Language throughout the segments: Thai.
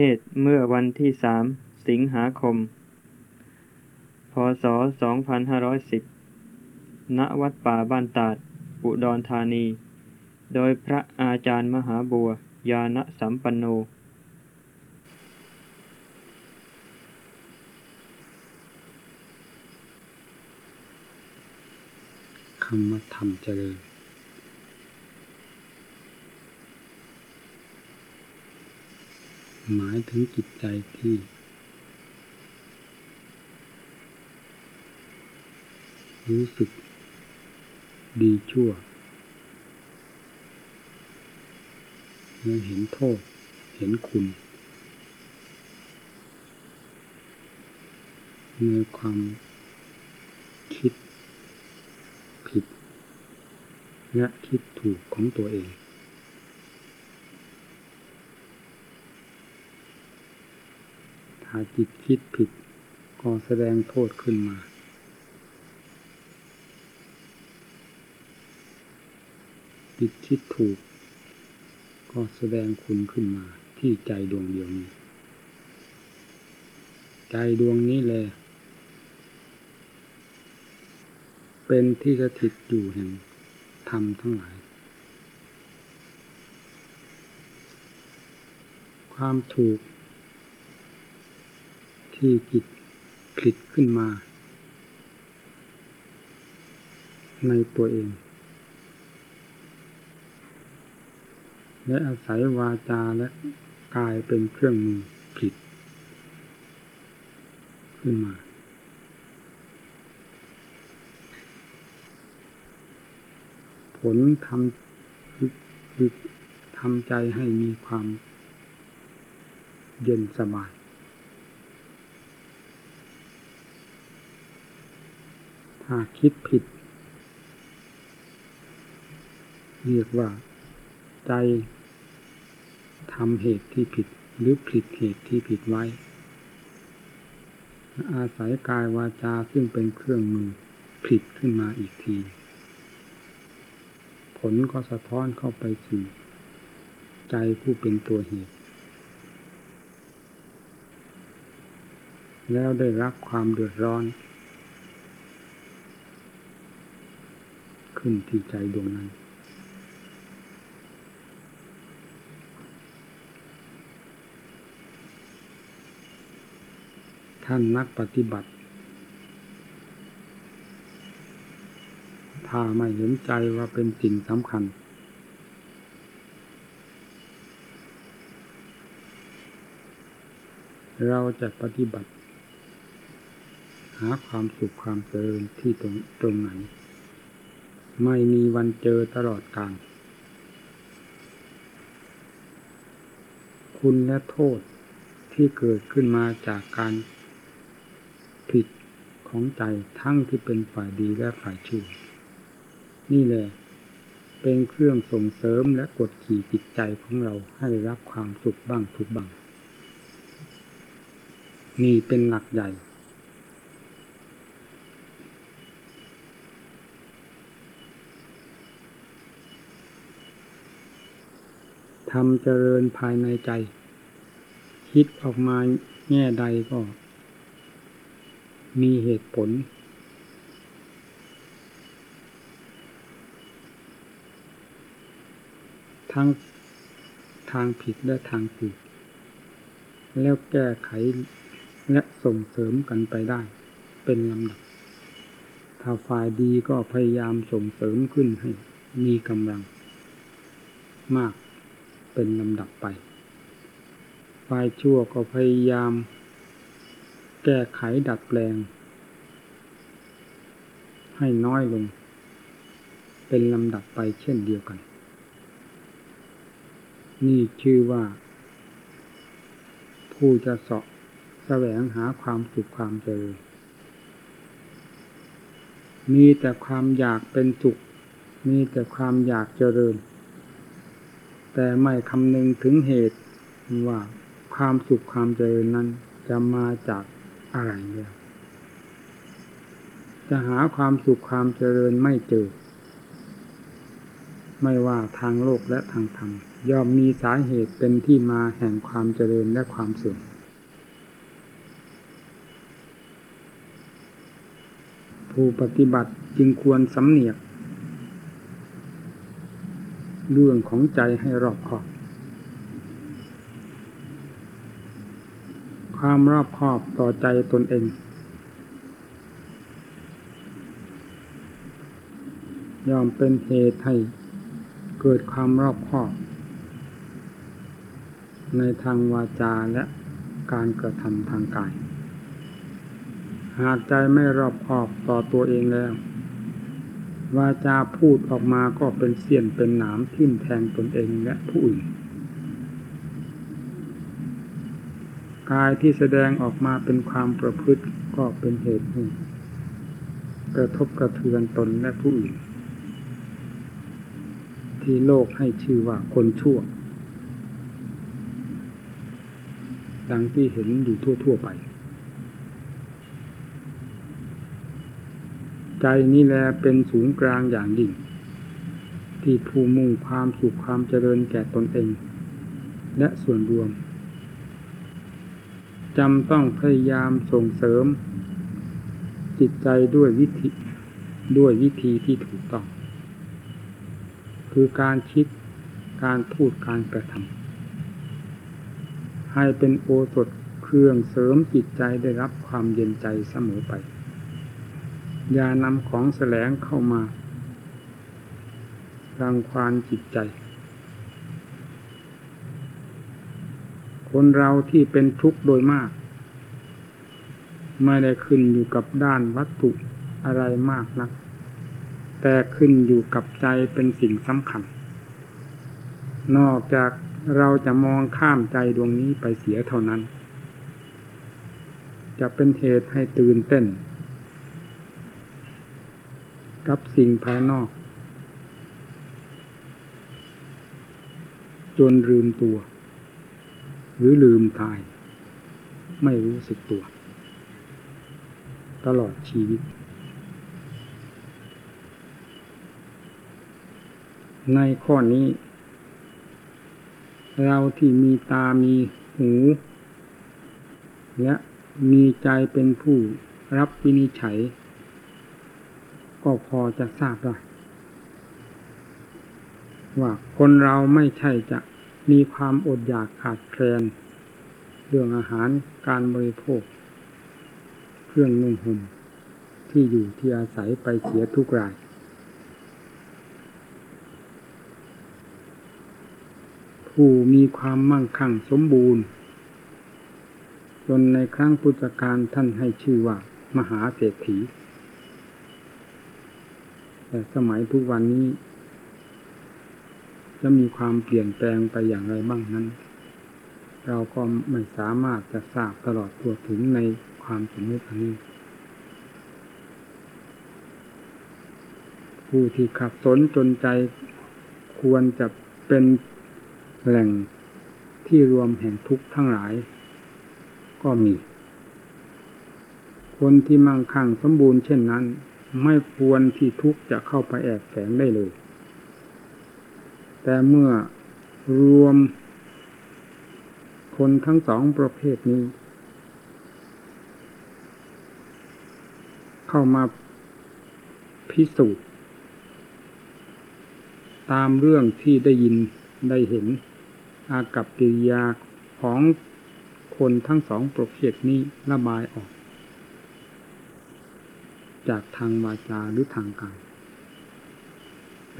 เทศเมื่อวันที่สามสิงหาคม พศ 2510 ณ วัดป่าบ้านตาด อุดรธานี โดยพระอาจารย์มหาบัว ยาณสัมปันโน คำว่าธรรมเจริญ หมายถึงจิตใจที่ รู้สึกดีชั่วและเห็นโทษ เห็นคุณ ในความคิดผิด และคิดถูกของตัวเอง ถ้าจิตคิดผิด ก็แสดงโทษขึ้นมา จิตคิดถูก ก็แสดงคุณขึ้นมา ที่ใจดวงเดียวนี้ ใจดวงนี้แหละเป็นที่สถิตอยู่แห่งธรรมทั้งหลาย ความถูก ที่จิตผลิตขึ้นมา ในตัวเอง และอาศัยวาจาและกายเป็นเครื่องมือผลิตขึ้นมาผลทำคือทำใจให้มีความเย็นสบาย ถ้าคิดผิด เรียกว่า ใจทำเหตุที่ผิด หรือผิดเหตุที่ผิดไว้ อาศัยกายวาจาซึ่งเป็นเครื่องมือผิดขึ้นมาอีกที ผลก็สะท้อนเข้าไปสู่ใจผู้เป็นตัวเหตุ แล้วได้รับความเดือดร้อน ขึ้นที่ใจดวงนั้นท่านนักปฏิบัติ ถ้าไม่เห็นใจว่าเป็นสิ่งสำคัญ เราจะปฏิบัติ หาความสุขความเจริญที่ตรงตรงไหน ไม่มีวันเจอตลอดกาลคุณและโทษที่เกิดขึ้นมาจากการผิดของใจทั้งที่เป็นฝ่ายดีและฝ่ายชั่วนี่แหละเป็นเครื่องส่งเสริมและกดขี่จิตใจของเราให้รับความสุขบ้างทุกบ้างนี่เป็นหลักใหญ่ ทำเจริญภายในใจ คิดออกมาแง่ใดก็ มีเหตุผล ทั้งทางผิดและทางถูกแล้วแก้ไขและส่งเสริมกันไปได้ เป็นลำดับ ถ้าฝ่ายดีก็พยายามส่งเสริมขึ้นให้มีกำลัง มาก เป็นลำดับไป ฝ่ายชั่วก็พยายาม แก้ไขดัดแปลง ให้น้อยลง เป็นลำดับไปเช่นเดียวกัน นี่ชื่อว่า ผู้จะเสาะแสวงหาความสุขความเจริญมีแต่ความอยากเป็นสุข มีแต่ความอยากเจริญ แต่ไม่คำนึงถึงเหตุว่าความสุขความเจริญนั้นจะมาจากอะไรเนี่ยจะหาความสุขความเจริญไม่เจอ ไม่ว่าทางโลกและทางธรรมย่อมมีสาเหตุเป็นที่มาแห่งความเจริญและความเสื่อมผู้ปฏิบัติจึงควรสำเนียก เรื่องของใจให้รอบคอบ ความรอบคอบต่อใจตนเอง ยอมเป็นเหตุให้เกิดความรอบคอบ ในทางวาจาและการกระทำทางกาย หากใจไม่รอบคอบต่อตัวเองแล้ว วาจาพูดออกมาก็เป็นเสียนเป็นหนามทิ่มแทงตนเองและผู้อื่น กายที่แสดงออกมาเป็นความประพฤติก็เป็นเหตุให้กระทบกระเทือนตนและผู้อื่น ที่โลกให้ชื่อว่าคนชั่ว ดังที่เห็นอยู่ทั่ว ๆ ไป ใจนี้แลเป็นศูนย์กลางอย่างยิ่ง ที่ผู้มุ่งความสุขความเจริญแก่ตนเอง และส่วนรวมจำต้องพยายามส่งเสริม จิตใจด้วยวิธีด้วยวิธีที่ถูกต้อง คือการคิดการพูดการกระทำให้เป็นโอสถเครื่องเสริมจิตใจได้รับความเย็นใจเสมอไป ย่านำของแสลงเข้ามารังควานจิตใจ คนเราที่เป็นทุกข์โดยมาก ไม่ได้ขึ้นอยู่กับด้านวัตถุอะไรมากนัก แต่ขึ้นอยู่กับใจเป็นสิ่งสำคัญ นอกจากเราจะมองข้ามใจดวงนี้ไปเสียเท่านั้น จะเป็นเหตุให้ตื่นเต้น กับสิ่งภายนอก จนลืมตัว หรือลืมตาย ไม่รู้สึกตัว ตลอดชีวิต ในข้อนี้ เราที่มีตามีหูและมีใจเป็นผู้รับวินิจฉัย ก็พอจะทราบได้ว่าคนเราไม่ใช่จะมีความอดอยากขาดแคลนเรื่องอาหารการบริโภค เครื่องนุ่งห่มที่อยู่ที่อาศัยไปเสียทุกราย ผู้มีความมั่งคั่งสมบูรณ์ จนในครั้งพุทธกาลท่านให้ชื่อว่า มหาเศรษฐี แต่สมัยทุกวันนี้ จะมีความเปลี่ยนแปลงไปอย่างไรบ้างนั้น เราก็ไม่สามารถจะทราบตลอดตัวถึงในความสมมติอันนี้ ผู้ที่ขับสนจนใจควรจะเป็นแหล่งที่รวมแห่งทุกข์ทั้งหลาย ก็มี คนที่มั่งคั่งสมบูรณ์เช่นนั้น ไม่ควรที่ทุกข์จะเข้าไปแอบแฝงได้เลย แต่เมื่อรวมคนทั้งสองประเภทนี้ เข้ามาพิสูจน์ ตามเรื่องที่ได้ยินได้เห็น อากับกิริยาของคนทั้งสองประเภทนี้ระบายออก จากทางวาจาหรือทางกาย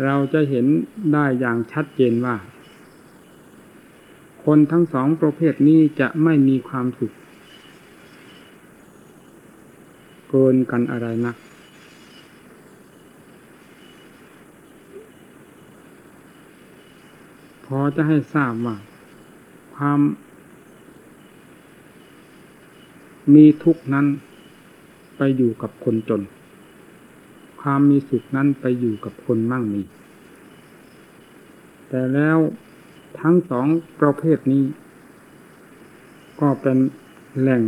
เราจะเห็นได้อย่างชัดเจนว่า คนทั้งสองประเภทนี้จะไม่มีความสุขเกินกันอะไรนักพอจะให้ทราบว่า ความ มีทุกข์นั้นไปอยู่กับคนจน ความมีสุขนั้นไปอยู่กับคนมั่งมี แต่แล้วทั้งสองประเภทนี้ ก็เป็นแหล่ง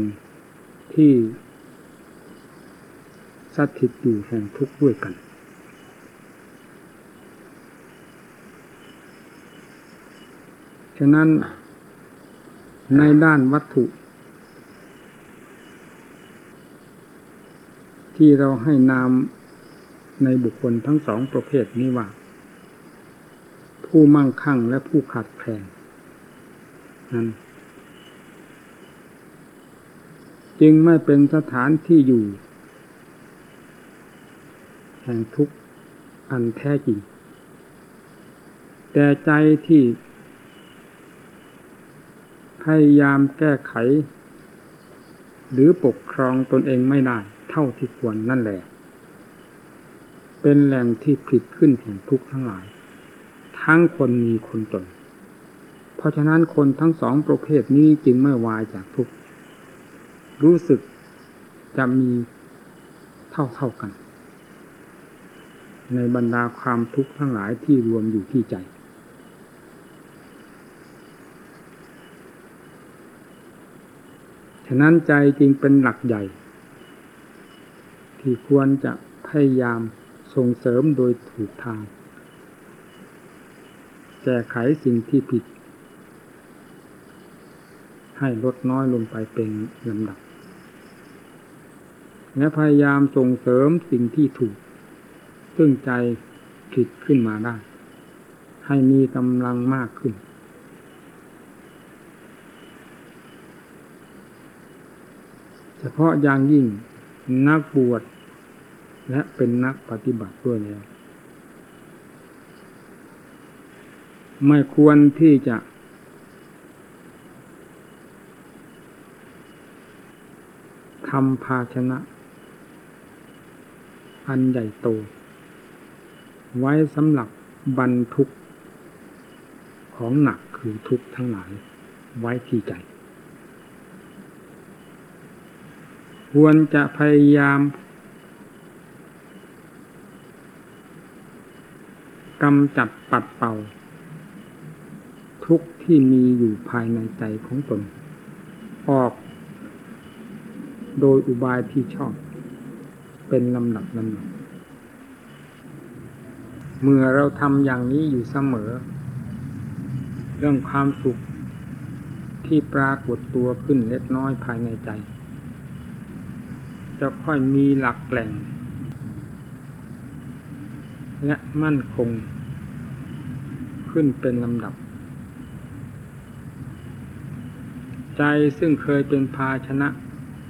ที่สถิตอยู่แห่งทุกข์ด้วยกัน ฉะนั้นในด้านวัตถุ ที่เราให้นาม ในบุคคลทั้งสองประเภทนี้ว่า ผู้มั่งคั่งและผู้ขาดแคลนนั้นจึงไม่เป็นสถานที่อยู่ แห่งทุกข์อันแท้จริง แต่ใจที่พยายามแก้ไข หรือปกครองตนเองไม่ได้เท่าที่ควรนั่นแหละ เป็นแหล่งที่ผลิตขึ้นแห่งทุกข์ทั้งหลาย ทั้งคนมีคนจนเพราะฉะนั้นคนทั้งสองประเภทนี้จึงไม่วายจากทุกข์รู้สึกจะมีเท่าเท่ากัน ในบรรดาความทุกข์ทั้งหลายที่รวมอยู่ที่ใจ ฉะนั้นใจจึงเป็นหลักใหญ่ ที่ควรจะพยายาม ส่งเสริมโดยถูกทาง แก้ไขสิ่งที่ผิด ให้ลดน้อยลงไปเป็นลำดับ และพยายามส่งเสริมสิ่งที่ถูก ซึ่งใจผิดขึ้นมาได้ ให้มีกำลังมากขึ้นเฉพาะอย่างยิ่งนักบวช และเป็นนักปฏิบัติด้วยแล้วไม่ควรที่จะ ทำภาชนะ อันใหญ่โต ไว้สำหรับบรรทุก ของหนักคือทุกทั้งหลาย ไว้ที่ใจ ควรจะพยายาม กำจัดปัดเป่า ทุกที่มีอยู่ภายในใจของตน ออก โดยอุบายที่ชอบ เป็นลำดับลำดับเมื่อเราทำอย่างนี้อยู่เสมอ เรื่องความสุขที่ปรากฏตัวขึ้นเล็กน้อยภายในใจ จะค่อยมีหลักแหล่ง และมั่นคง ขึ้นเป็นลำดับ ใจซึ่งเคยเป็นภาชนะ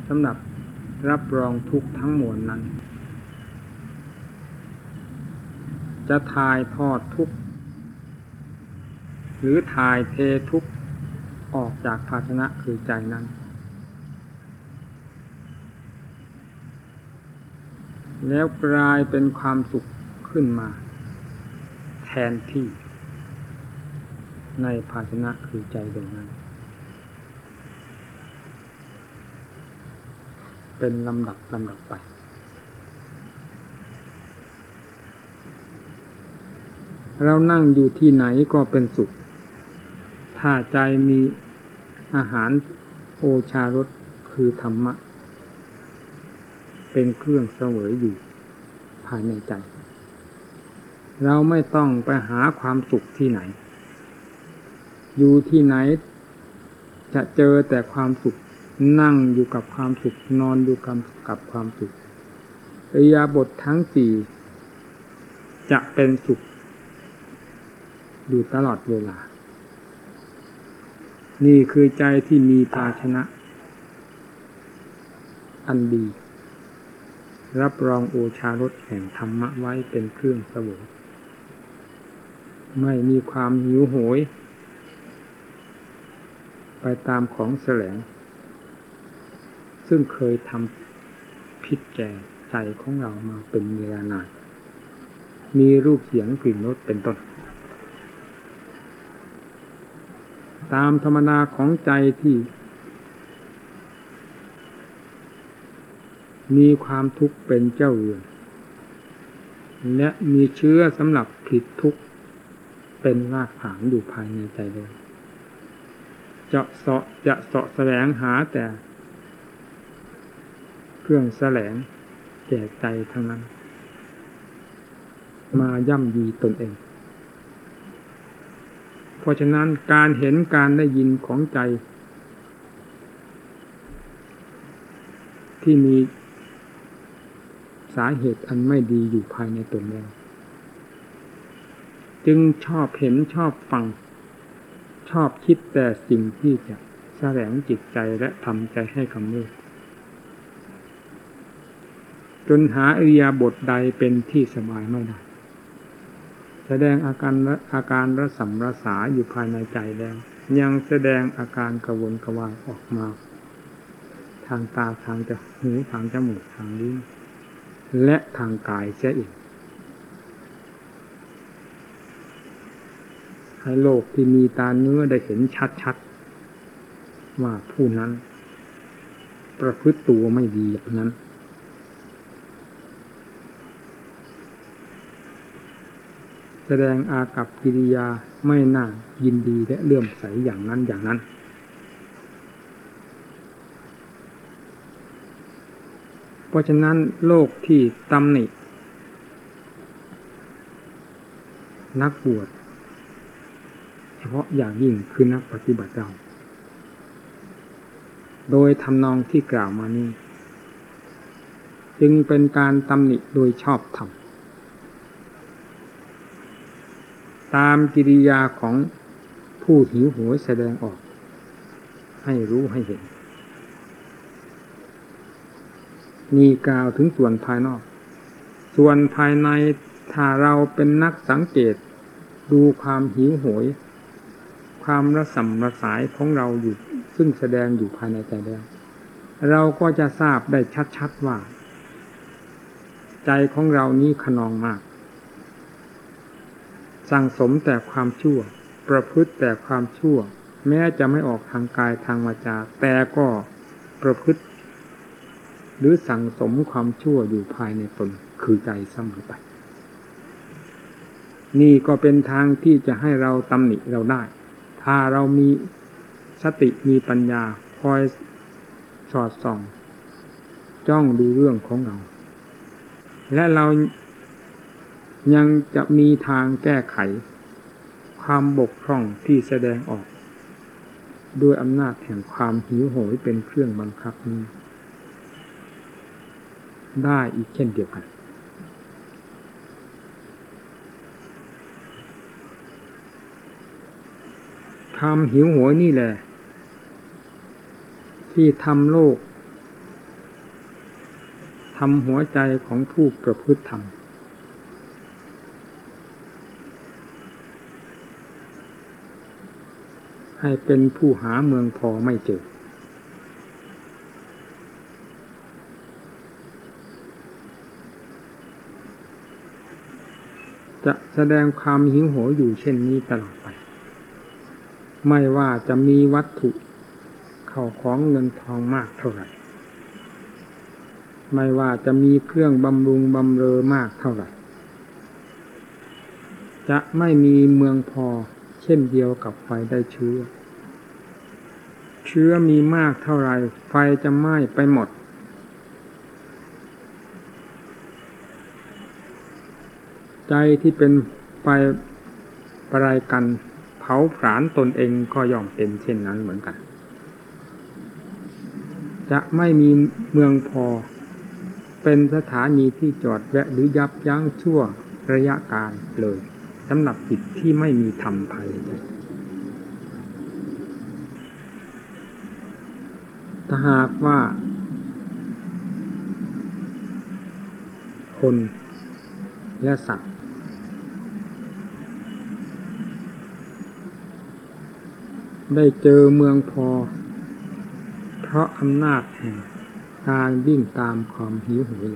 สำหรับรับรองทุกทั้งมวลนั้น จะถ่ายทอดทุกหรือถ่ายเททุกออกจากภาชนะคือใจนั้น แล้วกลายเป็นความสุข ขึ้นมา แทนที่ ในภาชนะคือใจดวงนั้น เป็นลำดับลำดับไป เรานั่งอยู่ที่ไหนก็เป็นสุข ถ้าใจมีอาหารโอชารสคือธรรมะ เป็นเครื่องเสวยอยู่ภายในใจ เราไม่ต้องไปหาความสุขที่ไหน อยู่ที่ไหน จะเจอแต่ความสุขนั่งอยู่กับความสุขนอนอยู่กับกับความสุขอิยาบททั้งสี่จะเป็นสุขอยู่ตลอดเวลา นี่คือใจที่มีภาชนะ อันดี รับรองโอชารสแห่งธรรมะไว้เป็นเครื่องสวย ไม่มีความหิวโหย ไปตามของแสลง ซึ่งเคยทำพิษแก่ใจของเรามาเป็นเวลานานมีรูปเสียงกลิ่นรสเป็นต้น ตามธรรมนาของใจที่ มีความทุกข์เป็นเจ้าเรือนและมีเชื้อสำหรับผิดทุกข์ เป็นรากฐานอยู่ภายในใจเลยจะเสาะจะเสาะแสวงหาแต่ เครื่องแสลงแก่ใจทั้งนั้น มาย่ำยีตนเอง เพราะฉะนั้นการเห็นการได้ยินของใจ ที่มีสาเหตุอันไม่ดีอยู่ภายในตนแล้ว จึงชอบเห็นชอบฟัง ชอบคิดแต่สิ่งที่จะแสดงจิตใจและทำใจให้กำเริบจนหาอริยาบทใดเป็นที่สบายไม่ได้แสดงอาการอาการระสัมระสาอยู่ภายในใจแล้ว ยังแสดงอาการกระวนกระวายออกมา ทางตาทางจหูทางจมูกทางลิ้นและทางกายเสียอีก ให้โลกที่มีตาเนื้อได้เห็นชัดๆว่าผู้นั้น ประพฤติตัวไม่ดีอย่างนั้น แสดงอากับกิริยาไม่น่ายินดีและเลื่อมใสอย่างนั้นอย่างนั้นเพราะฉะนั้นโลกที่ตำหนิ นักบวช เฉพาะอย่างยิ่งคือนักปฏิบัติเราโดยทำนองที่กล่าวมานี้ จึงเป็นการตำหนิโดยชอบธรรมตามกิริยาของผู้หิวโหยแสดงออก ให้รู้ให้เห็น มีกล่าวถึงส่วนภายนอก ส่วนภายในถ้าเราเป็นนักสังเกตดูความหิวโหย ความระสัมระสายของเราอยู่ซึ่งแสดงอยู่ภายในใจแล้วเราก็จะทราบได้ชัดๆว่า ใจของเรานี้ขนองมาก สั่งสมแต่ความชั่ว ประพฤติแต่ความชั่ว แม้จะไม่ออกทางกายทางวาจา แต่ก็ประพฤติ หรือสั่งสมความชั่วอยู่ภายในตนคือใจเสมอไป นี่ก็เป็นทางที่จะให้เราตำหนิเราได้ ถ้าเรามีสติมีปัญญาคอยสอดส่อง จ้องดูเรื่องของเรา และเรายังจะมีทางแก้ไข ความบกพร่องที่แสดงออก ด้วยอำนาจแห่งความหิวโหยเป็นเครื่องบังคับนี้ ได้อีกเช่นเดียวกัน ความหิวโหยนี่แหละ ที่ทำโลกทำหัวใจของผู้ประพฤติธรรมให้เป็นผู้หาเมืองพอไม่เจอ จะแสดงความหิวโหยอยู่เช่นนี้ตลอดไป ไม่ว่าจะมีวัตถุเข้าของเงินทองมากเท่าไหร่ ไม่ว่าจะมีเครื่องบำรุงบำเรอมากเท่าไหร่ จะไม่มีเมืองพอเช่นเดียวกับไฟได้เชื้อ เชื้อมีมากเท่าไรไฟจะไหม้ไปหมด ใจที่เป็นไฟประไรกันาผลาญตนเองก็ย่อมเป็นเช่นนั้นเหมือนกัน จะไม่มีเมืองพอ เป็นสถานีที่จอดแวะหรือยับยั้งชั่วระยะการเลยสำหรับจิตที่ไม่มีธรรมภายในถ้าหากว่า คนและสัตว ได้เจอเมืองพอ เพราะอำนาจแห่งการวิ่งตามความหิวโหย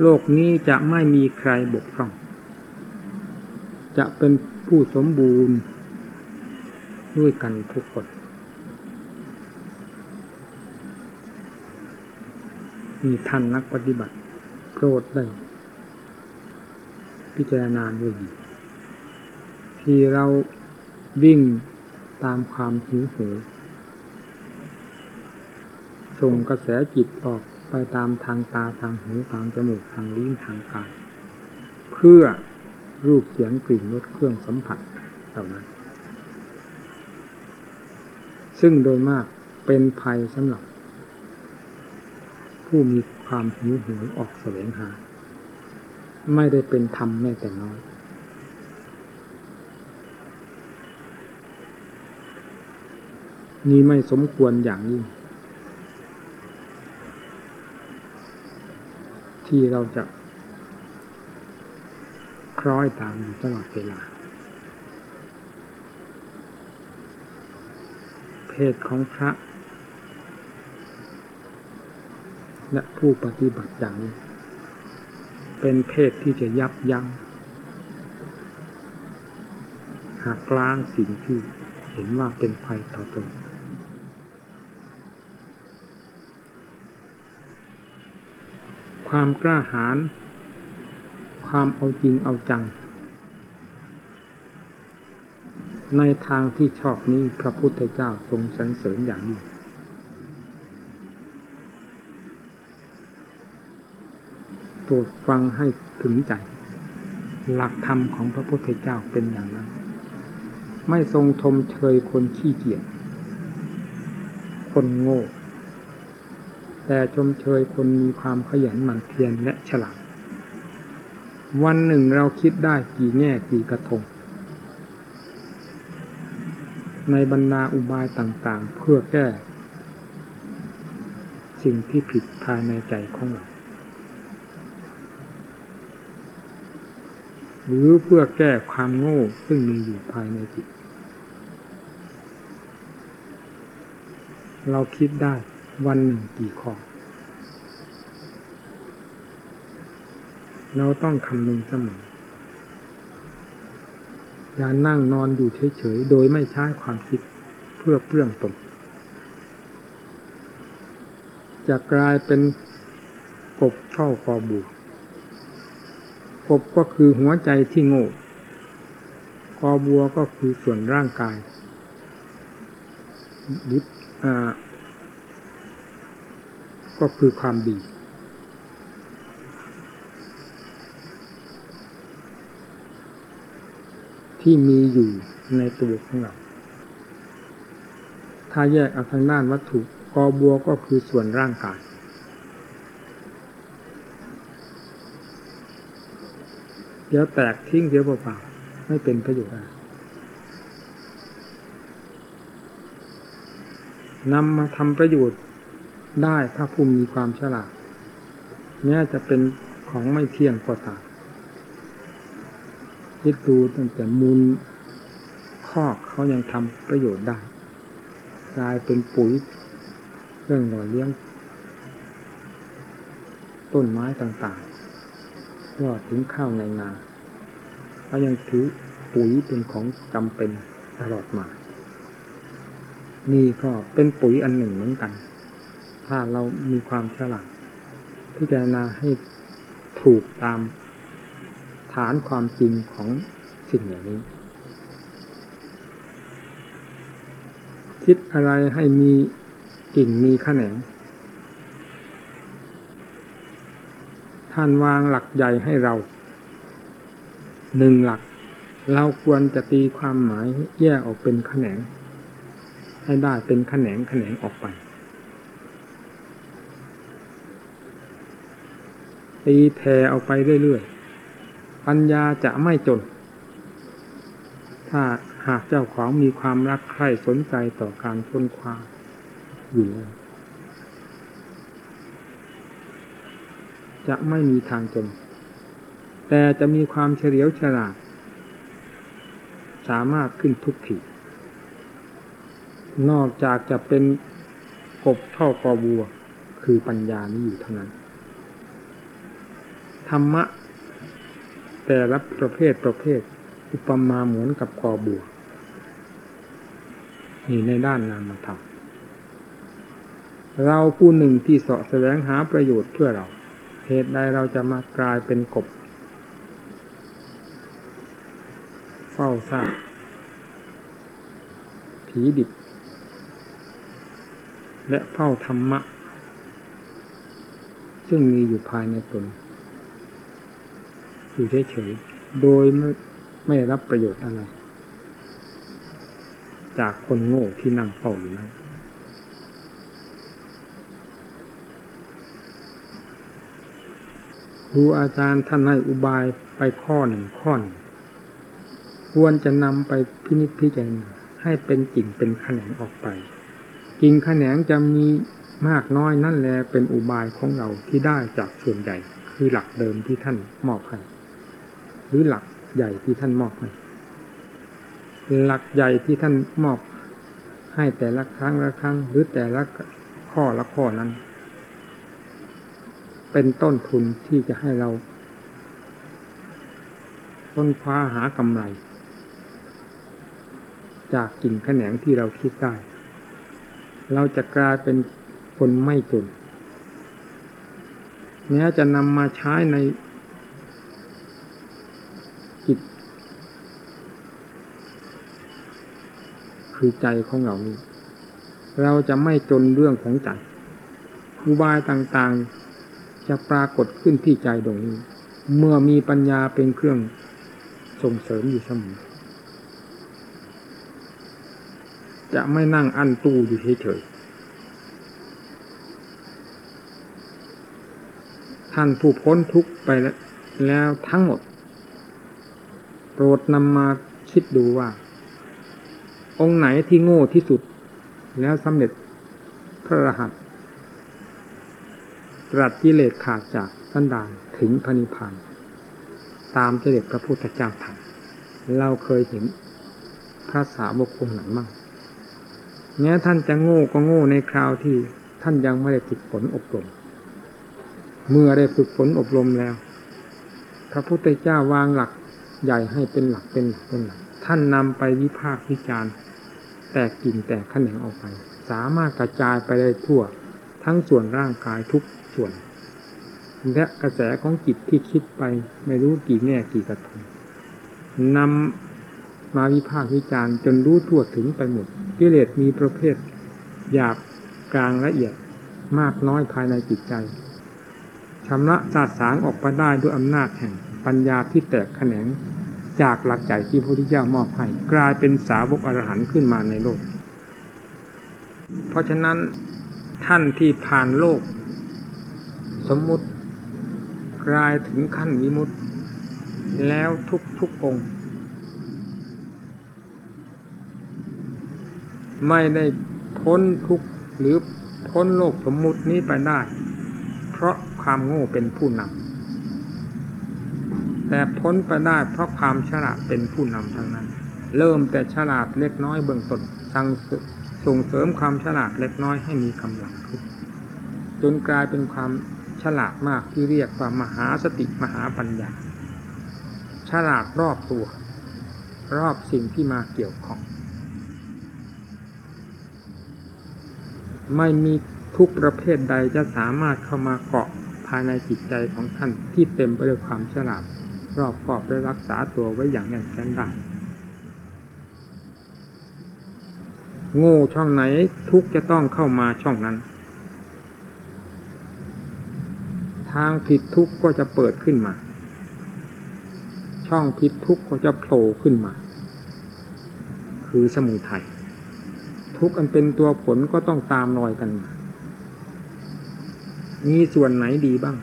โลกนี้จะไม่มีใครบกพร่อง จะเป็นผู้สมบูรณ์ ด้วยกันทุกคน มีท่านนักปฏิบัติโปรดได้ พิจารณาด้วยดีที่เรา วิ่งตามความหิวโหยส่งกระแสจิตออกไปตามทางตาทางหูทางจมูกทางลิ้นทางกายเพื่อรูปเสียงกลิ่นรสเครื่องสัมผัสเหล่านั้น ซึ่งโดยมากเป็นภัยสำหรับ ผู้มีความหิวโหยออกแสวงหา ไม่ได้เป็นธรรมแม้แต่น้อย นี่ไม่สมควรอย่างยิ่งที่เราจะ คล้อยตามอยู่ตลอดเวลา เพศของพระ และผู้ปฏิบัติอย่างนี้ เป็นเพศที่จะยับยัง้งหักล้างสิ่งที่เห็นว่าเป็นภัยต่อตน ความกล้าหาญความเอาจริงเอาจัง ในทางที่ชอบนี้พระพุทธเจ้าทรงสรรเสริญอย่างนี้โปรดฟังให้ถึงใจ หลักธรรมของพระพุทธเจ้าเป็นอย่างนั้น ไม่ทรงชมเชยคนขี้เกียจคนโง่ แต่ชมเชยคนมีความขยันหมั่นเพียรและฉลาด วันหนึ่งเราคิดได้กี่แง่กี่กระทง ในบรรดาอุบายต่างๆ เพื่อแก้ สิ่งที่ผิดภายในใจของเราหรือเพื่อแก้ความโง่ซึ่งมีอยู่ภายในจิต เราคิดได้ วันหนึ่งกี่ข้อ เราต้องคำนึงเสมออย่านั่งนอนอยู่เฉยๆ โดยไม่ใช้ความคิดเพื่อเปลื้องตนจะกลายเป็นกบเข้ากอบูกบก็คือหัวใจที่โง่กอบัวก็คือส่วนร่างกายยึดอ่า ก็คือความดี ที่มีอยู่ในตัวของเรา ถ้าแยกเอาทางด้านวัตถุกอบัวก็คือส่วนร่างกาย เดี๋ยวแตกทิ้งเดี๋ยวเปล่าๆไม่เป็นประโยชน์อะไรนำมาทำประโยชน์ ได้ถ้าผู้มีความฉลาดแม้จะเป็นของไม่เที่ยงก็ตามคิดดูตั้งแต่มูลคอกเขายังทำประโยชน์ได้กลายเป็นปุ๋ยเครื่องหล่อเลี้ยง ต้นไม้ต่างๆรอดถึงข้าวในนาเขายังถือปุ๋ยเป็นของจำเป็นตลอดมา นี่ก็เป็นปุ๋ยอันหนึ่งเหมือนกัน ถ้าเรามีความฉลาดพิจารณาให้ถูกตามฐานความจริงของสิ่งเหล่านี้ คิดอะไรให้มีกิ่งมีขแขนงท่านวางหลักใหญ่ให้เรา หนึ่งหลัก เราควรจะตีความหมายแยกออกเป็นแขนง ให้ได้เป็นแขนงแขนงออกไป ตีแผ่ออกไปเรื่อยๆ ปัญญาจะไม่จน ถ้าหากเจ้าของมีความรักใคร่สนใจต่อการค้นคว้าอยู่จะไม่มีทางจน แต่จะมีความเฉลียวฉลาด สามารถขึ้นทุกทีนอกจากจะเป็นกบท่อกอบัว คือปัญญานี้อยู่เท่านั้น ธรรมะ แต่ละประเภทประเภท อุปมาเหมือนกับกอบัวนี่ในด้านนามธรรมเราผู้หนึ่งที่เสาะแสวงหาประโยชน์เพื่อเรา เหตุใดเราจะมากลายเป็นกบ เฝ้าซากผีดิบ และเฝ้าธรรมะ ซึ่งมีอยู่ภายในตน อยู่เฉยๆ โดยไม่ไม่รับประโยชน์อะไร จากคนโง่ที่นั่งเฝ้าอยู่นั้นครูอาจารย์ท่านให้อุบายไปข้อหนึ่งข้อหนึ่งควรจะนำไปพินิจพิจารณาให้เป็นกิ่งเป็นแขนงออกไป กิ่งแขนงจะมีมากน้อยนั่นแหละเป็นอุบายของเราที่ได้จากส่วนใหญ่ คือหลักเดิมที่ท่านมอบให้ หรือหลักใหญ่ที่ท่านมอบให้หลักใหญ่ที่ท่านมอบให้แต่ละครั้งละครั้ง หรือแต่ละข้อละข้อนั้น เป็นต้นทุนที่จะให้เราค้นคว้าหากำไร จากกิ่งแขนงที่เราคิดได้ เราจะกลายเป็นคนไม่จนแม้จะนำมาใช้ในจิต คือใจของเรานี้ เราจะไม่จนเรื่องของใจอุบายต่างๆ จะปรากฏขึ้นที่ใจดวงนี้ เมื่อมีปัญญาเป็นเครื่องส่งเสริมอยู่เสมอจะไม่นั่งอั้นตู้อยู่เฉยๆท่านผู้พ้นทุกข์ไปแล้วทั้งหมด โปรดนำมาคิดดูว่า องค์ไหนที่โง่ที่สุด แล้วสำเร็จพระรหัสตรัสกิเลสขาดจากสันดานถึงพระนิพพานตามเสด็จพระพุทธเจ้าทำเราเคยเห็นพระสาวกองค์ไหนมั่งแม้ท่านจะโง่ก็โง่ในคราวที่ท่านยังไม่ได้ฝึกฝนอบรม เมื่อได้ฝึกฝนอบรมแล้ว พระพุทธเจ้าวางหลักใหญ่ให้เป็นหลักเป็นหลักเป็นหลัก ท่านนำไปวิพากษ์วิจารณ์ แตกกิ่งแตกแขนงออกไป สามารถกระจายไปได้ทั่ว ทั้งส่วนร่างกายทุกส่วน และกระแสของจิตที่คิดไปไม่รู้กี่แง่กี่กระทงนำมาวิพากษ์วิจารณ์จนรู้ทั่วถึงไปหมดกิเลสมีประเภทหยาบกลางละเอียดมากน้อยภายในจิตใจชำระสาสางออกไปได้ด้วยอำนาจแห่งปัญญาที่แตกแขนง จากหลักใจที่พระพุทธเจ้ามอบให้กลายเป็นสาวกอรหันต์ขึ้นมาในโลก เพราะฉะนั้นท่านที่ผ่านโลก สมมุติกลายถึงขั้นวิมุตติ แล้วทุกทุกองค์ ไม่ได้พ้นทุกหรือพ้นโลกสมมุตินี้ไปได้ เพราะความโง่เป็นผู้นำ แต่พ้นไปได้เพราะความฉลาดเป็นผู้นำทั้งนั้น เริ่มแต่ฉลาดเล็กน้อยเบื้องต้นสั่งส่งเสริมความฉลาดเล็กน้อยให้มีกำลังขึ้นจนกลายเป็นความฉลาดมากที่เรียกว่ามหาสติมหาปัญญา ฉลาดรอบตัว รอบสิ่งที่มาเกี่ยวข้อง ไม่มีทุกประเภทใดจะสามารถเข้ามาเกาะภายในจิตใจของท่านที่เต็มไปด้วยความฉลาด รอบกอบและรักษาตัวไว้อย่างแน่นแฟ้นได้โง่ช่องไหนทุกจะต้องเข้ามาช่องนั้น ทางผิดทุกก็จะเปิดขึ้นมา ช่องผิดทุกก็จะโผล่ขึ้นมา คือสมุทัยทุกอันเป็นตัวผลก็ต้องตามรอยกันมามีส่วนไหนดีบ้าง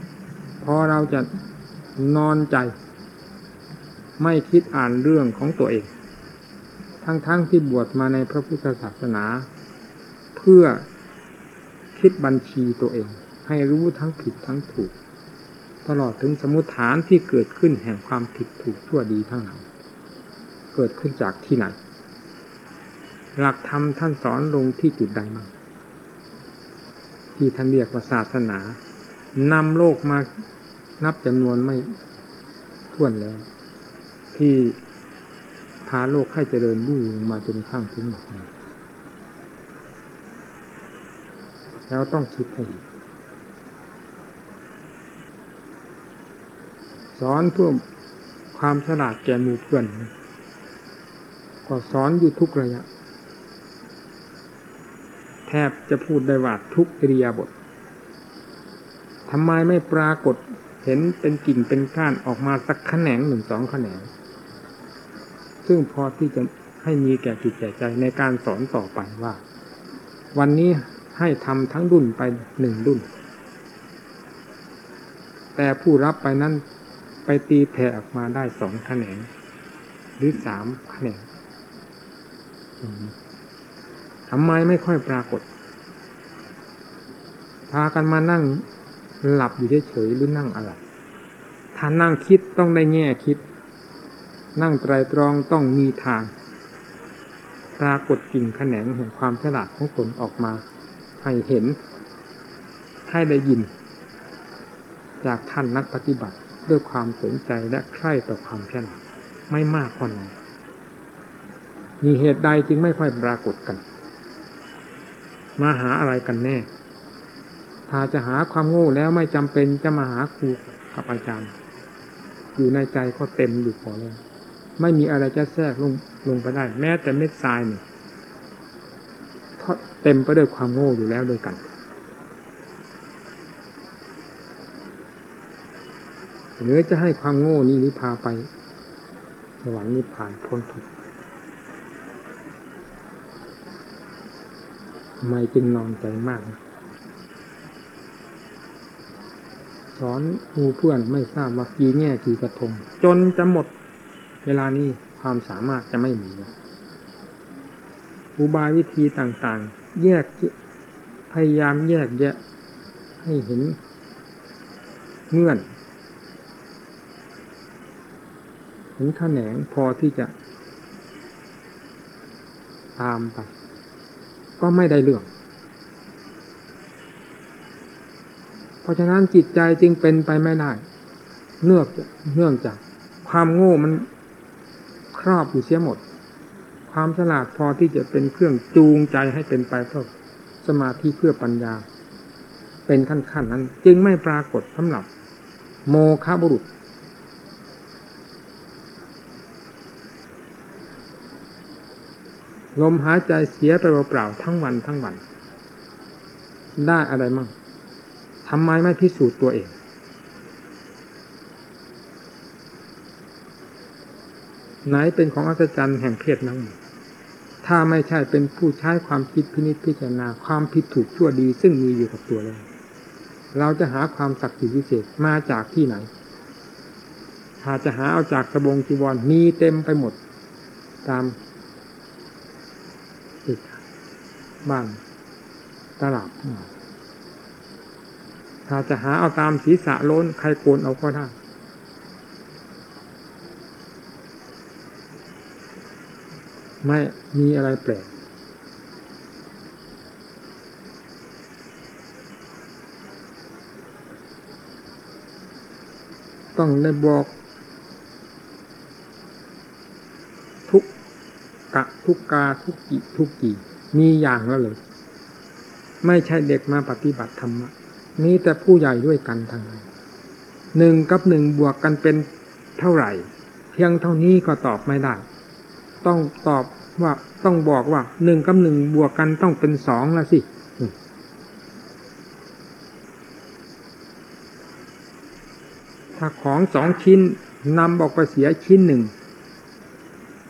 พอเราจะนอนใจ ไม่คิดอ่านเรื่องของตัวเอง ทั้งๆทที่บวชมาในพระพุทธศาสนา เพื่อคิดบัญชีตัวเอง ให้รู้ทั้งผิดทั้งถูก ตลอดถึงสมุทฐานที่เกิดขึ้นแห่งความผิดถูกชั่วดีทั้งหลายเกิดขึ้นจากที่ไหน หลักธรรมท่านสอนลงที่จุดใดมั้งที่ท่านเรียกว่าศาสนานำโลกมานับจำนวนไม่ท้วนแล้ว ที่พาโลกให้เจริญรุ่งมาจนข้างถึงหมดแล้วต้องคิดให้ดีสอนเพื่อความฉลาดแก่หมู่เพื่อน ก็สอนอยู่ทุกระยะ แทบจะพูดได้ว่าทุกอิริยาบถทำไมไม่ปรากฏเห็นเป็นกิ่งเป็นก้านออกมาสักแขนงหนึ่งสองแขนง ซึ่งพอที่จะให้มีแก่จิตแก่ใจในการสอนต่อไปว่า วันนี้ให้ทำทั้งดุนไปหนึ่งดุนแต่ผู้รับไปนั้นไปตีแผ่ออกมาได้สองแขนง หรือสามแขนงทำไมไม่ค่อยปรากฏ พากันมานั่งหลับอยู่เฉยๆหรือนั่งอะไร ถ้านั่งคิดต้องได้แง่คิด นั่งไตรตรองต้องมีทาง ปรากฏกิ่งแขนงแห่งความฉลาดของตนออกมา ให้เห็น ให้ได้ยิน จากท่านนักปฏิบัติด้วยความสนใจและใคร่ต่อความฉลาดไม่มากก็น้อยมีเหตุใดจึงไม่ค่อยปรากฏกัน มาหาอะไรกันแน่ ถ้าจะหาความโง่แล้วไม่จำเป็นจะมาหาครูกับอาจารย์ อยู่ในใจก็เต็มอยู่พอแล้ว ไม่มีอะไรจะแทรกลงลงไปได้ แม้แต่เม็ดทรายเนี่ยเพราะเต็มไปด้วยความโง่อยู่แล้วด้วยกันหรือจะให้ความโง่นี้นิพาไปสวรรค์นิพพานพ้นทุกข์ทำไมจึงนอนใจมาก สอนมูเพื่อนไม่ทราบว่ากี่แง่กี่กระทง จนจะหมด เวลานี้ความสามารถจะไม่มีอุบายวิธีต่างๆ แยกพยายามแยกแยะ ให้เห็นเงื่อนเห็นขแขนงพอที่จะ ตามไป ก็ไม่ได้เรื่อง เพราะฉะนั้นจิตใจจึงเป็นไปไม่ได้ เนื่องเนื่องจาก ความโง่มัน รอบอยู่เสียหมด ความฉลาดพอที่จะเป็นเครื่องจูงใจให้เป็นไปเพื่อสมาธิเพื่อปัญญา เป็นขั้นๆนั้น จึงไม่ปรากฏสำหรับ โมฆะบุรุษ ลมหายใจเสียไปเปล่าๆทั้งวันทั้งวัน ได้อะไรมั่งทำไมไม่พิสูจน์ตัวเอง ไหนเป็นของอัศจรรย์แห่งเพศนั้นถ้าไม่ใช่เป็นผู้ใช้ความคิดพินิจพิจารณาความผิดถูกชั่วดี ซึ่งมีอยู่กับตัวแล้วเราจะหาความศักดิ์สิทธิ์พิเศษมาจากที่ไหนถ้าจะหาเอาจากกระบงจีวรมีเต็มไปหมด ตามตึกบ้านตลาดถ้าจะหาเอาตามศีรษะล้นใครโกนเอาก็ได้ ไม่มีอะไรแปลกต้องได้บอก ทุกกะทุกกาทุกกิทุกกีมีอย่างแล้วเลย ไม่ใช่เด็กมาปฏิบัติธรรมะมีแต่ผู้ใหญ่ด้วยกันทางนั้นหนึ่งกับหนึ่งบวกกันเป็นเท่าไหร่ เพียงเท่านี้ก็ตอบไม่ได้ ต้องตอบว่าต้องบอกว่าหนึ่งกับหนึ่งบวกกันต้องเป็นสองละสิถ้าของสองชิ้นนำออกไปเสียชิ้นหนึ่ง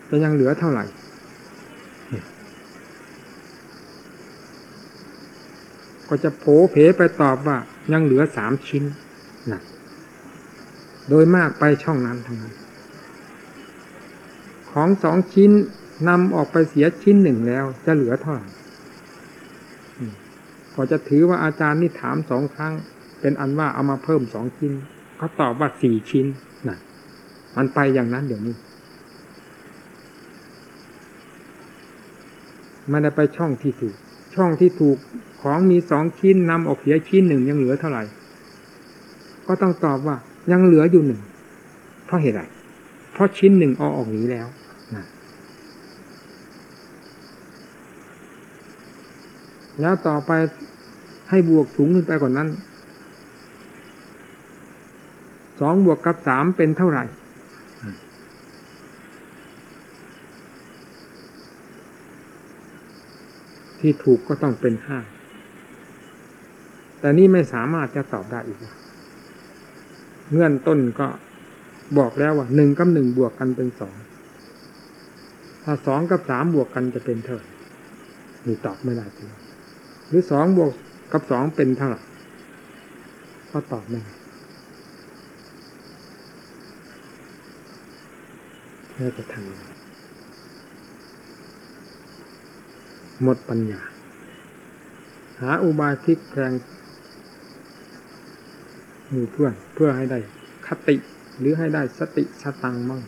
จะยังเหลือเท่าไหร่ ก็จะโผเพไปตอบว่ายังเหลือสามชิ้นนะโดยมากไปช่องนั้นทั้งนั้น ของสองชิ้นนำออกไปเสียชิ้นหนึ่งแล้ว จะเหลือเท่าไหร่ก็จะถือว่าอาจารย์นี่ถามสองครั้ง เป็นอันว่าเอามาเพิ่มสองชิ้นเขาตอบว่าสี่ชิ้นนะมันไปอย่างนั้นเดี๋ยวนี้ไม่ได้ไปช่องที่ถูก ช่องที่ถูกของมีสองชิ้นนำออกเสียชิ้นหนึ่งยังเหลือเท่าไหร่ ก็ต้องตอบว่ายังเหลืออยู่หนึ่งเพราะเหตุไรเพราะชิ้นหนึ่งเอาออกหนีแล้วนะ แล้วต่อไปให้บวกสูงขึ้นไปกว่านนั้น สองบวกกับสามเป็นเท่าไหร่ ที่ถูกก็ต้องเป็นห้า แต่นี่ไม่สามารถจะตอบได้อีก เงื่อนต้นก็บอกแล้วว่าหนึ่งกับหนึ่งบวกกันเป็นสอง ถ้าสองกับสามบวกกันจะเป็นเท่าไหร่นี่ตอบไม่ได้จริง หรือสองบวกกับสองเป็นเท่าไหร่ก็ตอบไม่ได้แล้วจะทำหมดปัญญา หาอุบายพลิกแพลงมีเพื่อนเพื่อให้ได้คติหรือให้ได้สติสตังมั่ง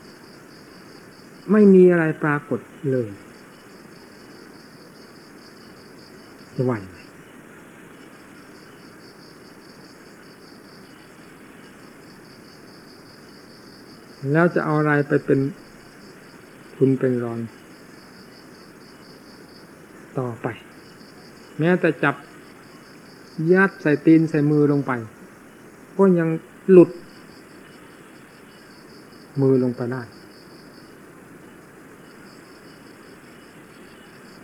ไม่มีอะไรปรากฏเลย จะไหวไหมแล้วจะเอาอะไรไปเป็นคุณเป็นรอนต่อไป แม้แต่จับยัดใส่ตีนใส่มือลงไป ก็ยังหลุด มือลงไปได้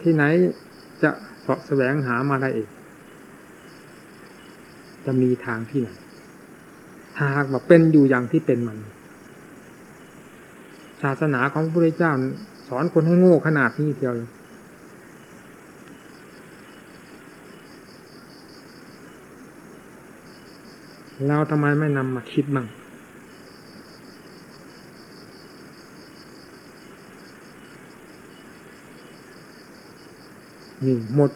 ที่ไหนจะ สาะแสวงหามาได้เองจะมีทางที่ไหนหากว่าเป็นอยู่อย่างที่เป็นมัน ศาสนาของพระพุทธเจ้า สอนคนให้โง่ขนาดนี้เดียวเลยเราทำไมไม่นำมาคิดมั่ง นี่หมด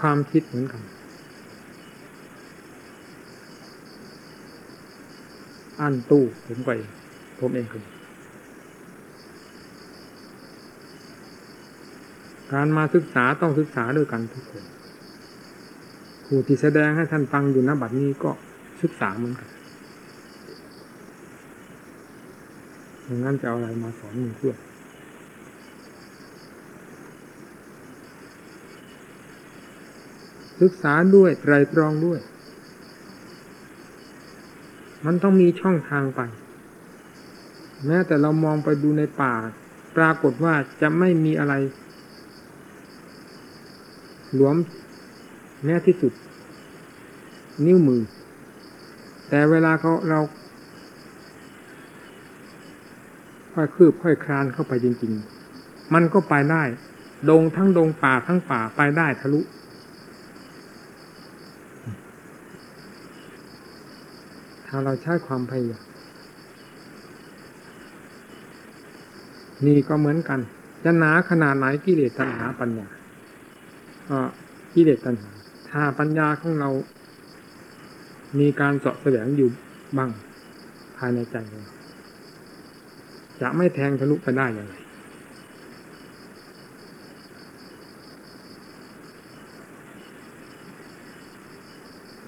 ความคิดเหมือนกัน อันตู้ผมไป ผมเองคนการมาศึกษาต้องศึกษาด้วยกันทุกคนครูที่แสดงให้ท่านฟังอยู่ณบัดนี้ก็ศึกษาเหมือนกันงนั้นจะเอาอะไรมาสอนมือเพื่อ ศึกษาด้วยไตรตรองด้วย มันต้องมีช่องทางไป แม้แต่เรามองไปดูในป่า ปรากฏว่าจะไม่มีอะไร หลวมแม้ที่สุด นิ้วมือ แต่เวลาเขาเรา ค่อยคืบค่อยคลานเข้าไปจริง ๆ มันก็ไปได้ดงทั้งดงป่าทั้งป่าไปได้ทะลุาเราใช้ความพยายามนี่ก็เหมือนกัน จะหนาขนาดไหนกิเลสตัณหาปัญญาก็กิเลสตัณหา ถ้าปัญญาของเรา มีการเสาะแสวงอยู่บ้างภายในใจเราจะไม่แทงทะลุไปได้อย่างไร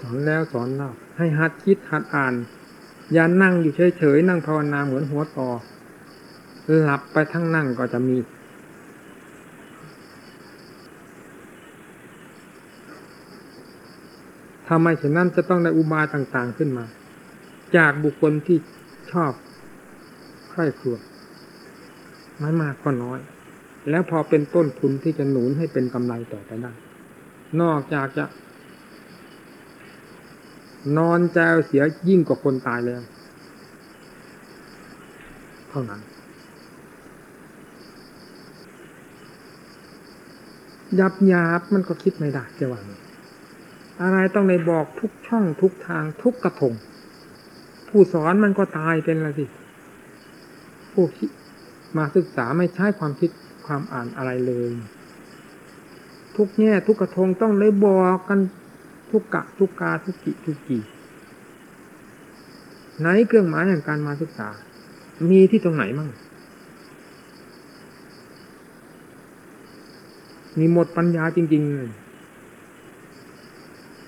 สอนแล้วสอนเล่า ให้หัดคิดหัดอ่าน อย่านั่งอยู่เฉยๆนั่งภาวนาเหมือนหัวต่อ หลับไปทั้งนั่งก็จะมี ทำไมเช่นนั้นจะต้องได้อุบายต่างๆขึ้นมา จากบุคคลที่ชอบใคร่ครวญไม่มากก็น้อย แล้วพอเป็นต้นทุนที่จะหนุนให้เป็นกำไรต่อไปได้ นอกจากจะ นอนแจวเสียยิ่งกว่าคนตายแล้ว เท่านั้น ยับยาบมันก็คิดไม่ได้จะว่าอะไรต้องในบอกทุกช่องทุกทางทุกกระทง ผู้สอนมันก็ตายเป็นละสิ ผู้มาศึกษาไม่ใช้ความคิดความอ่านอะไรเลย ทุกแง่ทุกกระทงต้องเลยบอกกัน ทุกกะทุกกาทุกกิทุกกีไหนเครื่องหมายแห่งการมาศึกษา มีที่ตรงไหนมั่งมีหมดปัญญาจริง ๆ เลย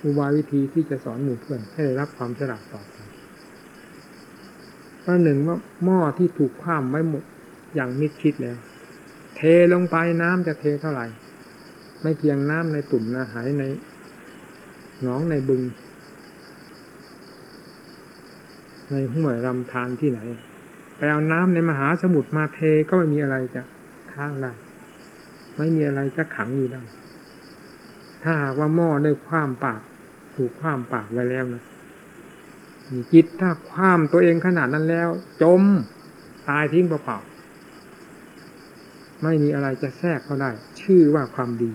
อุบายวิธีที่จะสอนหมู่เพื่อน ให้ได้รับความฉลาดต่อไปประหนึ่งว่าหม้อที่ถูกคว่ำไว้หมดอย่างมิดชิดแล้ว เทลงไปน้ำจะเทเท่าไหร่ ไม่เพียงน้ำในตุ่มนะหายใน หนองในบึง ในห้วยลำธารที่ไหน ไปเอาน้ำในมหาสมุทรมาเทก็ไม่มีอะไรจะค้างได้ไม่มีอะไรจะขังอยู่ได้ถ้าหากว่าหม้อได้คว้ามปาก ถูกคว้ามปากไว้แล้วนะจิตถ้าคว้ามตัวเองขนาดนั้นแล้ว จมตายทิ้งเปล่าไม่มีอะไรจะแทรกเข้าได้ ชื่อว่าความดี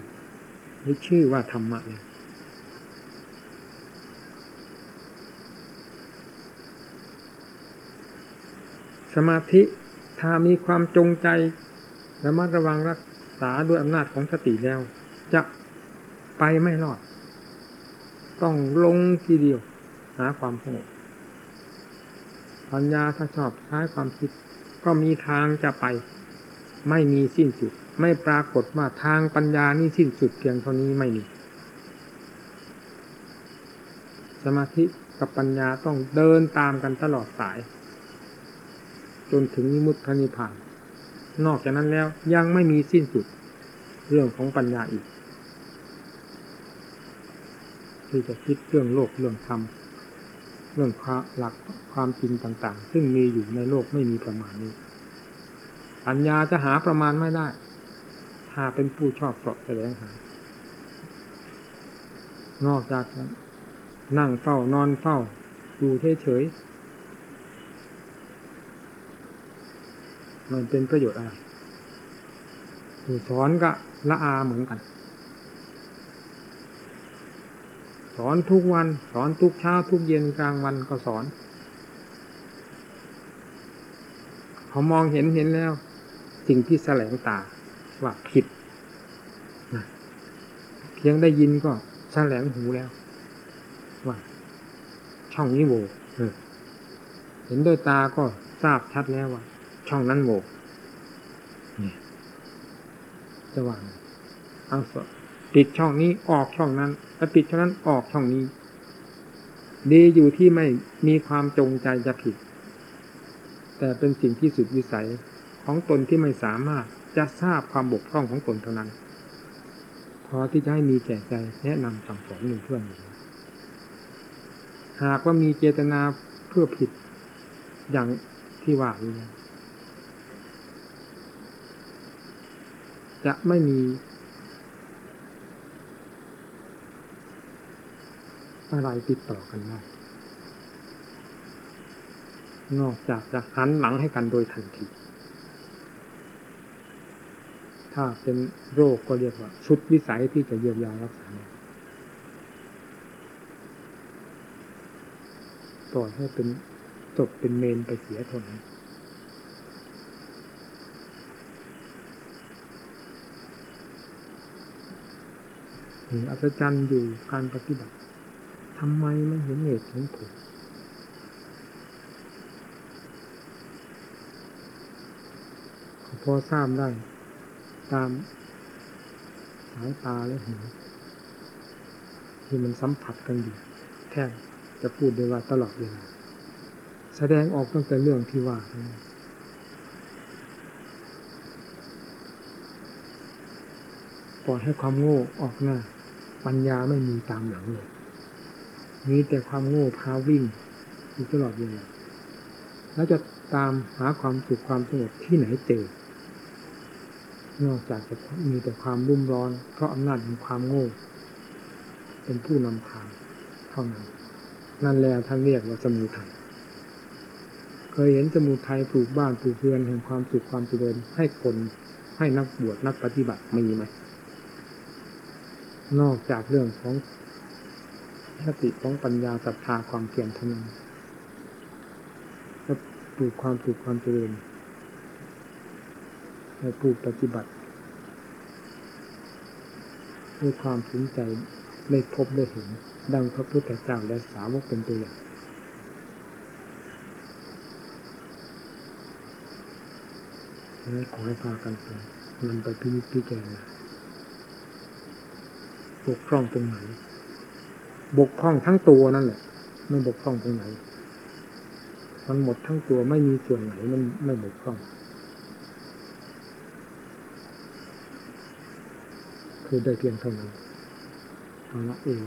หรือชื่อว่าธรรมะเนี่ย สมาธิถ้ามีความจงใจระมัดระวังรักษาด้วยอำนาจของสติแล้ว จะไปไม่รอด ต้องลงทีเดียว หาความสงบปัญญาถ้าชอบใช้ความคิด ก็มีทางจะไป ไม่มีสิ้นสุด ไม่ปรากฏว่าทางปัญญานี่สิ้นสุดเพียงเท่านี้ไม่มี สมาธิกับปัญญาต้องเดินตามกันตลอดสาย จนถึงมุตพระนิพพาน นอกจากนั้นแล้วยังไม่มีสิ้นสุดเรื่องของปัญญาอีก ที่จะคิดเรื่องโลกเรื่องธรรมเรื่องหลักความจริงต่าง ๆ ซึ่งมีอยู่ในโลกไม่มีประมาณนี้ ปัญญาจะหาประมาณไม่ได้ ถ้าเป็นผู้ชอบเสาะแสวงหา นอกจากนั้นนั่งเฝ้านอนเฝ้าอยู่เฉยๆ มันเป็นประโยชน์อะไรผู้สอนก็ละอาเหมือนกัน สอนทุกวัน สอนทุกเช้าทุกเย็นกลางวันก็สอนเขามองเห็นเห็นแล้ว สิ่งที่แสลงตาว่าผิดเพียงได้ยินก็แสลงหูแล้ว ว่า ช่องนี้โหวเห็นด้วยตาก็ทราบชัดแล้วว่า ช่องนั้นโหวเนี่ยจะว่าเอาสปิดช่องนี้ออกช่องนั้นแล้วปิดช่องนั้นออกช่องนี้ ดีอยู่ที่ไม่มีความจงใจจะผิด แต่เป็นสิ่งที่สุดวิสัยของตนที่ไม่สามารถจะทราบความบกพร่องของตนเท่านั้น พอที่จะให้มีแก่ใจแนะนำสั่งสอนหนึ่งเพื่อนหากว่ามีเจตนาเพื่อผิดอย่างที่ว่านี้ จะไม่มีอะไรติดต่อกันได้ นอกจากจะหันหลังให้กันโดยทันที ถ้าเป็นโรคก็เรียกว่า ชุดวิสัยที่จะเยียวยารักษาปล่อยให้เป็นจบเป็นเมนไปเสียทน อัศจรรย์อยู่การปฏิบัติทำไมไม่เห็นเหตุเห็นผลพอทราบได้ ตามสายตาและหูที่มันสัมผัสกันอยู่แทบจะพูดได้ว่าตลอดเวลาแสดงออกตั้งแต่เรื่องที่ว่าปล่อยให้ความโง่ออกหน้า ปัญญาไม่มีตามหลังเลยมีแต่ความโง่พาวิ่งอยู่ตลอดเวลาแล้วจะตามหาความสุขความสงบที่ไหนเจอนอกจากจะมีแต่ความรุ่มร้อนเพราะอำนาจของความโง่ เป็นผู้นำทางเท่านั้นนั่นแหละท่านเรียกว่าสมุทัยเคยเห็นสมุทัยปลูกบ้านปลูกเรือนแห่งความสุขความเจริญให้คนให้นักบวชนักปฏิบัติมีไหม นอกจากเรื่องของสติของปัญญาศรัทธาความเพียรเท่านั้นและปลูกความสุขความเจริญให้ผู้ปฏิบัติด้วยความสนใจได้พบได้เห็นดังพระพุทธเจ้าและสาวกเป็นตัวอย่างขอให้พากันไปนำไปพิจิตพิจารณา บกพร่องตรงไหน บกพร่องทั้งตัวนั่นแหละ ไม่บกพร่องตรงไหน มันหมดทั้งตัวไม่มีส่วนไหนมันไม่บกพร่อง คือได้เพียงเท่านั้นเอาละเอง